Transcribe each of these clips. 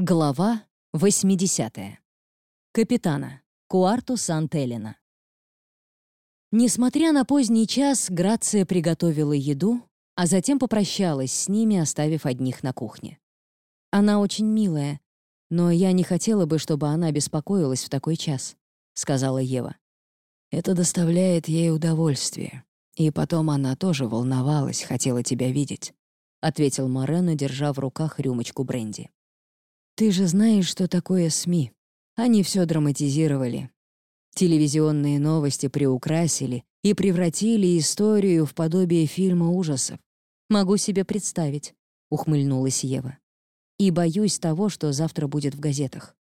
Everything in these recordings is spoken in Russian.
Глава 80. Капитана. Куарту Сан-Телена. Несмотря на поздний час, Грация приготовила еду, а затем попрощалась с ними, оставив одних на кухне. «Она очень милая, но я не хотела бы, чтобы она беспокоилась в такой час», — сказала Ева. «Это доставляет ей удовольствие. И потом она тоже волновалась, хотела тебя видеть», — ответил Морено, держа в руках рюмочку бренди. Ты же знаешь, что такое СМИ. Они все драматизировали. Телевизионные новости приукрасили и превратили историю в подобие фильма ужасов. «Могу себе представить», — ухмыльнулась Ева. «И боюсь того, что завтра будет в газетах».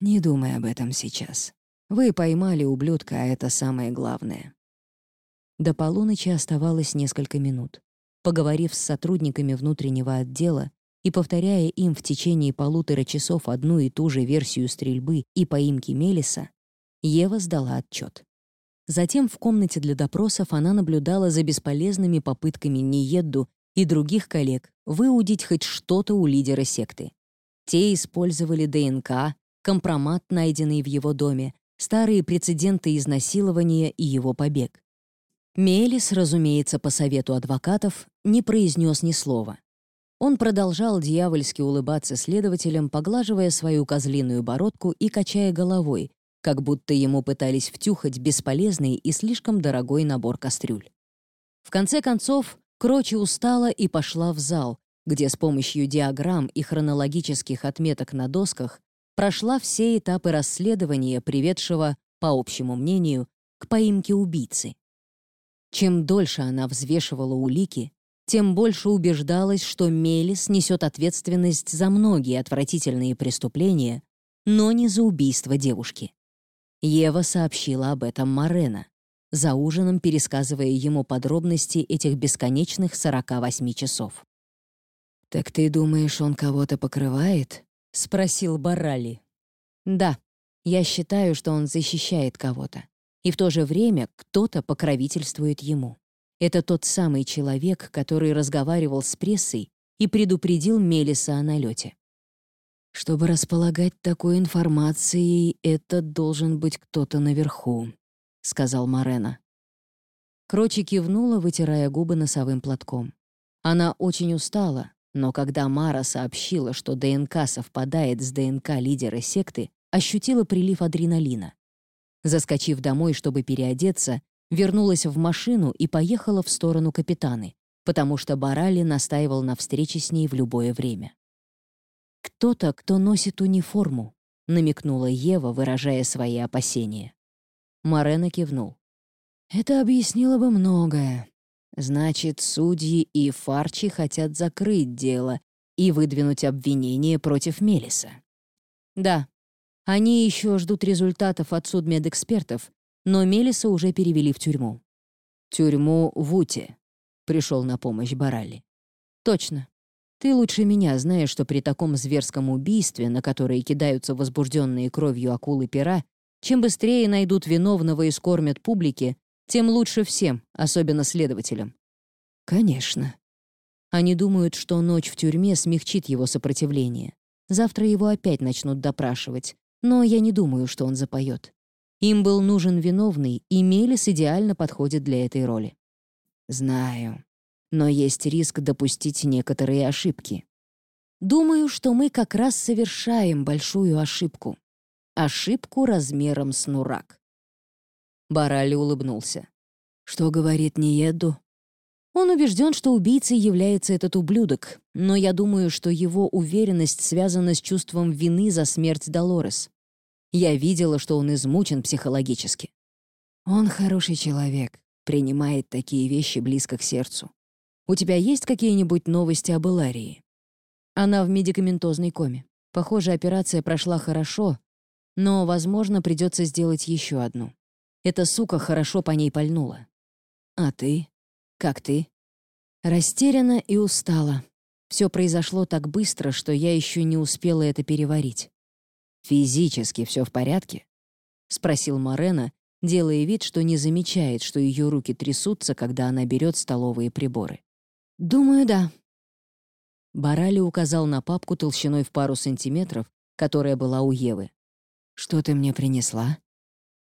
«Не думай об этом сейчас. Вы поймали ублюдка, а это самое главное». До полуночи оставалось несколько минут. Поговорив с сотрудниками внутреннего отдела, и повторяя им в течение полутора часов одну и ту же версию стрельбы и поимки Мелиса, Ева сдала отчет. Затем в комнате для допросов она наблюдала за бесполезными попытками Ниедду и других коллег выудить хоть что-то у лидера секты. Те использовали ДНК, компромат, найденный в его доме, старые прецеденты изнасилования и его побег. Мелис, разумеется, по совету адвокатов, не произнес ни слова. Он продолжал дьявольски улыбаться следователям, поглаживая свою козлиную бородку и качая головой, как будто ему пытались втюхать бесполезный и слишком дорогой набор кастрюль. В конце концов, Крочи устала и пошла в зал, где с помощью диаграмм и хронологических отметок на досках прошла все этапы расследования, приведшего, по общему мнению, к поимке убийцы. Чем дольше она взвешивала улики, тем больше убеждалась, что Мелис несет ответственность за многие отвратительные преступления, но не за убийство девушки. Ева сообщила об этом Марена, за ужином пересказывая ему подробности этих бесконечных 48 часов. «Так ты думаешь, он кого-то покрывает?» — спросил Барали. «Да, я считаю, что он защищает кого-то, и в то же время кто-то покровительствует ему». Это тот самый человек, который разговаривал с прессой и предупредил Мелиса о налете. Чтобы располагать такой информацией, это должен быть кто-то наверху, сказал Марена. Крочи кивнула, вытирая губы носовым платком. Она очень устала, но когда Мара сообщила, что ДНК совпадает с ДНК лидера секты, ощутила прилив адреналина. Заскочив домой, чтобы переодеться, вернулась в машину и поехала в сторону капитаны, потому что Барали настаивал на встрече с ней в любое время. «Кто-то, кто носит униформу», — намекнула Ева, выражая свои опасения. Морено кивнул. «Это объяснило бы многое. Значит, судьи и Фарчи хотят закрыть дело и выдвинуть обвинение против Мелиса». «Да. Они еще ждут результатов от судмедэкспертов, но Мелиса уже перевели в тюрьму. «Тюрьму в Уте», — пришел на помощь Баралли. «Точно. Ты лучше меня знаешь, что при таком зверском убийстве, на которое кидаются возбужденные кровью акулы пера, чем быстрее найдут виновного и скормят публике, тем лучше всем, особенно следователям». «Конечно». Они думают, что ночь в тюрьме смягчит его сопротивление. Завтра его опять начнут допрашивать, но я не думаю, что он запоет. Им был нужен виновный, и Мелис идеально подходит для этой роли. Знаю. Но есть риск допустить некоторые ошибки. Думаю, что мы как раз совершаем большую ошибку. Ошибку размером с нурак. Барали улыбнулся. Что говорит Ниеду? Он убежден, что убийцей является этот ублюдок, но я думаю, что его уверенность связана с чувством вины за смерть Долорес. Я видела, что он измучен психологически. Он хороший человек, принимает такие вещи близко к сердцу. У тебя есть какие-нибудь новости об Иларии? Она в медикаментозной коме. Похоже, операция прошла хорошо, но, возможно, придется сделать еще одну. Эта сука хорошо по ней пальнула. А ты? Как ты? Растеряна и устала. Все произошло так быстро, что я еще не успела это переварить. «Физически все в порядке?» — спросил Морена, делая вид, что не замечает, что ее руки трясутся, когда она берет столовые приборы. «Думаю, да», Барали указал на папку толщиной в пару сантиметров, которая была у Евы. «Что ты мне принесла?»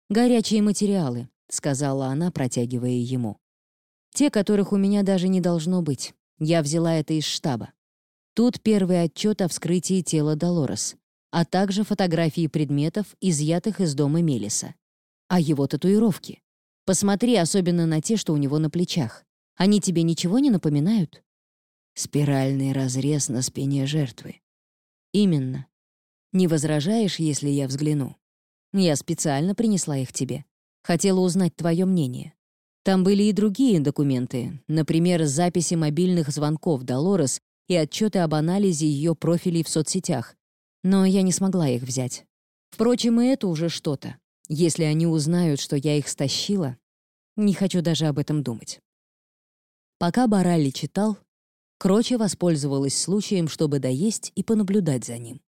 «Горячие материалы», — сказала она, протягивая ему. «Те, которых у меня даже не должно быть. Я взяла это из штаба. Тут первый отчет о вскрытии тела Долорес, а также фотографии предметов, изъятых из дома Мелиса. А его татуировки. Посмотри особенно на те, что у него на плечах. Они тебе ничего не напоминают?» Спиральный разрез на спине жертвы. Именно. Не возражаешь, если я взгляну? Я специально принесла их тебе. Хотела узнать твое мнение. Там были и другие документы, например, записи мобильных звонков Долорес и отчеты об анализе ее профилей в соцсетях. Но я не смогла их взять. Впрочем, и это уже что-то. Если они узнают, что я их стащила, не хочу даже об этом думать. Пока Баралли читал, Кроче воспользовалась случаем, чтобы доесть и понаблюдать за ним.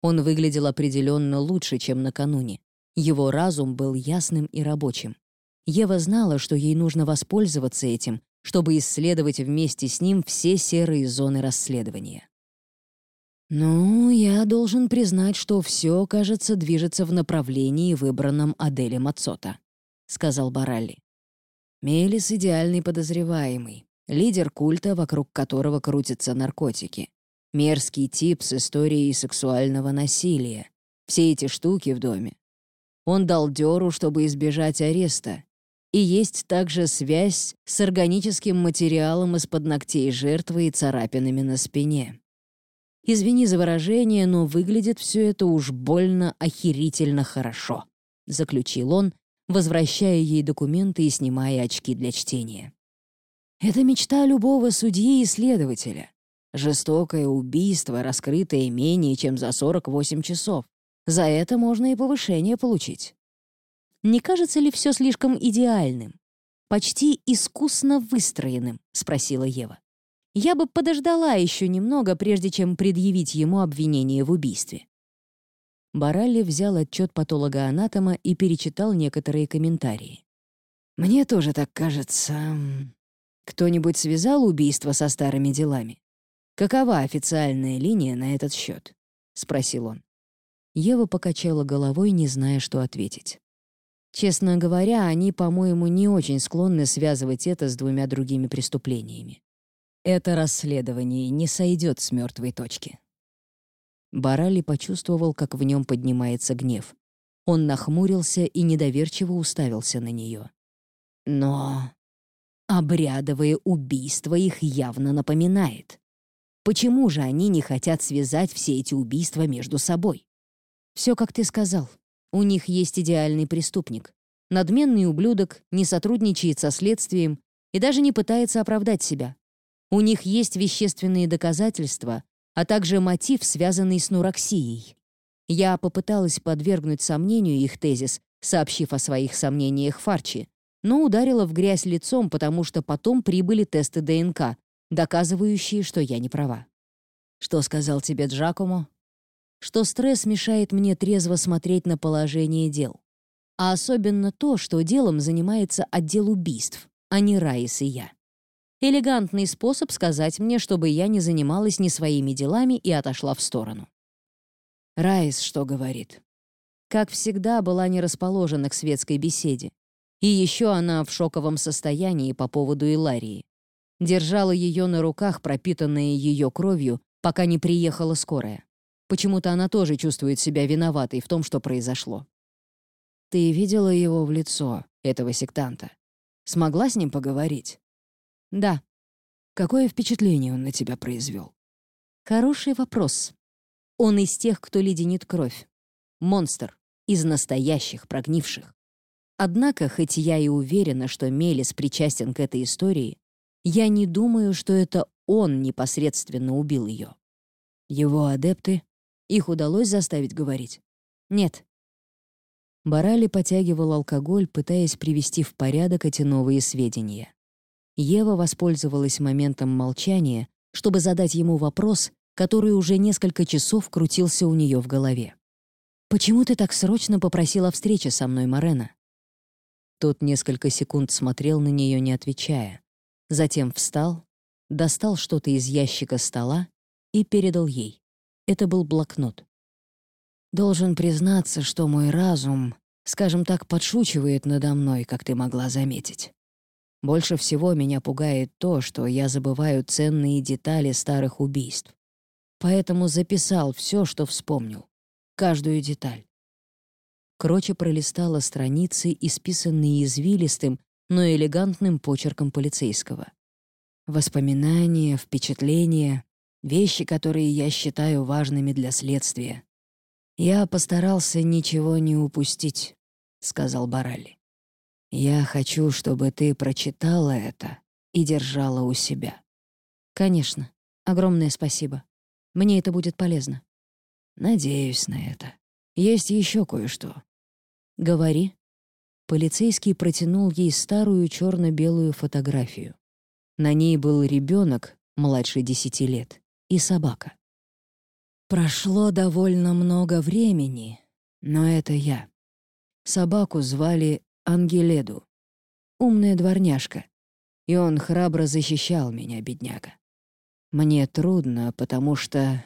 Он выглядел определенно лучше, чем накануне. Его разум был ясным и рабочим. Ева знала, что ей нужно воспользоваться этим, чтобы исследовать вместе с ним все серые зоны расследования. «Ну, я должен признать, что все, кажется, движется в направлении, выбранном Аделем Ацота», — сказал Баралли. «Мелис — идеальный подозреваемый лидер культа, вокруг которого крутятся наркотики. Мерзкий тип с историей сексуального насилия. Все эти штуки в доме. Он дал дёру, чтобы избежать ареста. И есть также связь с органическим материалом из-под ногтей жертвы и царапинами на спине. Извини за выражение, но выглядит все это уж больно охерительно хорошо», — заключил он, возвращая ей документы и снимая очки для чтения. Это мечта любого судьи и следователя. Жестокое убийство, раскрытое менее чем за 48 часов. За это можно и повышение получить. «Не кажется ли все слишком идеальным? Почти искусно выстроенным?» — спросила Ева. «Я бы подождала еще немного, прежде чем предъявить ему обвинение в убийстве». Баралли взял отчет патолога-анатома и перечитал некоторые комментарии. «Мне тоже так кажется. Кто-нибудь связал убийство со старыми делами? Какова официальная линия на этот счет? спросил он. Ева покачала головой, не зная, что ответить. Честно говоря, они, по-моему, не очень склонны связывать это с двумя другими преступлениями. Это расследование не сойдет с мертвой точки. Барали почувствовал, как в нем поднимается гнев. Он нахмурился и недоверчиво уставился на нее. «Но Обрядовое убийство их явно напоминает. Почему же они не хотят связать все эти убийства между собой? Все, как ты сказал. У них есть идеальный преступник. Надменный ублюдок, не сотрудничает со следствием и даже не пытается оправдать себя. У них есть вещественные доказательства, а также мотив, связанный с нураксией. Я попыталась подвергнуть сомнению их тезис, сообщив о своих сомнениях Фарчи, но ударила в грязь лицом, потому что потом прибыли тесты ДНК, доказывающие, что я не права. Что сказал тебе Джакомо? Что стресс мешает мне трезво смотреть на положение дел. А особенно то, что делом занимается отдел убийств, а не Раис и я. Элегантный способ сказать мне, чтобы я не занималась ни своими делами и отошла в сторону. Райс что говорит? Как всегда, была не расположена к светской беседе. И еще она в шоковом состоянии по поводу Иларии. Держала ее на руках, пропитанные ее кровью, пока не приехала скорая. Почему-то она тоже чувствует себя виноватой в том, что произошло. «Ты видела его в лицо, этого сектанта? Смогла с ним поговорить?» «Да». «Какое впечатление он на тебя произвел?» «Хороший вопрос. Он из тех, кто леденит кровь. Монстр. Из настоящих, прогнивших. Однако, хоть я и уверена, что Мелис причастен к этой истории, я не думаю, что это он непосредственно убил ее. Его адепты? Их удалось заставить говорить? Нет. Барали потягивал алкоголь, пытаясь привести в порядок эти новые сведения. Ева воспользовалась моментом молчания, чтобы задать ему вопрос, который уже несколько часов крутился у нее в голове. «Почему ты так срочно попросила встречи со мной, Марена?» Тот несколько секунд смотрел на нее, не отвечая. Затем встал, достал что-то из ящика стола и передал ей. Это был блокнот. «Должен признаться, что мой разум, скажем так, подшучивает надо мной, как ты могла заметить. Больше всего меня пугает то, что я забываю ценные детали старых убийств. Поэтому записал все, что вспомнил. Каждую деталь. Кроче пролистала страницы, исписанные извилистым, но элегантным почерком полицейского. Воспоминания, впечатления, вещи, которые я считаю важными для следствия. Я постарался ничего не упустить, — сказал Баралли. Я хочу, чтобы ты прочитала это и держала у себя. Конечно. Огромное спасибо. Мне это будет полезно. Надеюсь на это. Есть еще кое-что. Говори. Полицейский протянул ей старую черно-белую фотографию. На ней был ребенок, младше десяти лет, и собака. Прошло довольно много времени, но это я. Собаку звали Ангеледу. Умная дворняжка. И он храбро защищал меня, бедняга. Мне трудно, потому что,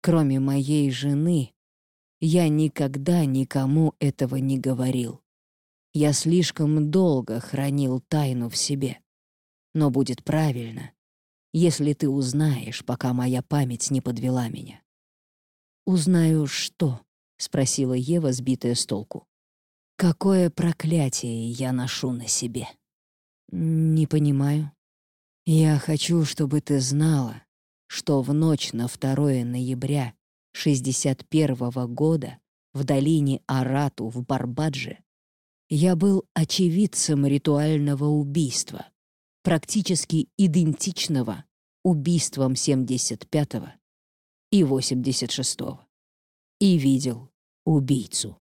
кроме моей жены, я никогда никому этого не говорил. Я слишком долго хранил тайну в себе. Но будет правильно, если ты узнаешь, пока моя память не подвела меня. «Узнаю что?» — спросила Ева, сбитая с толку. Какое проклятие я ношу на себе? Не понимаю. Я хочу, чтобы ты знала, что в ночь на 2 ноября 61 -го года в долине Арату в Барбадже я был очевидцем ритуального убийства, практически идентичного убийствам 75-го и 86-го, и видел убийцу.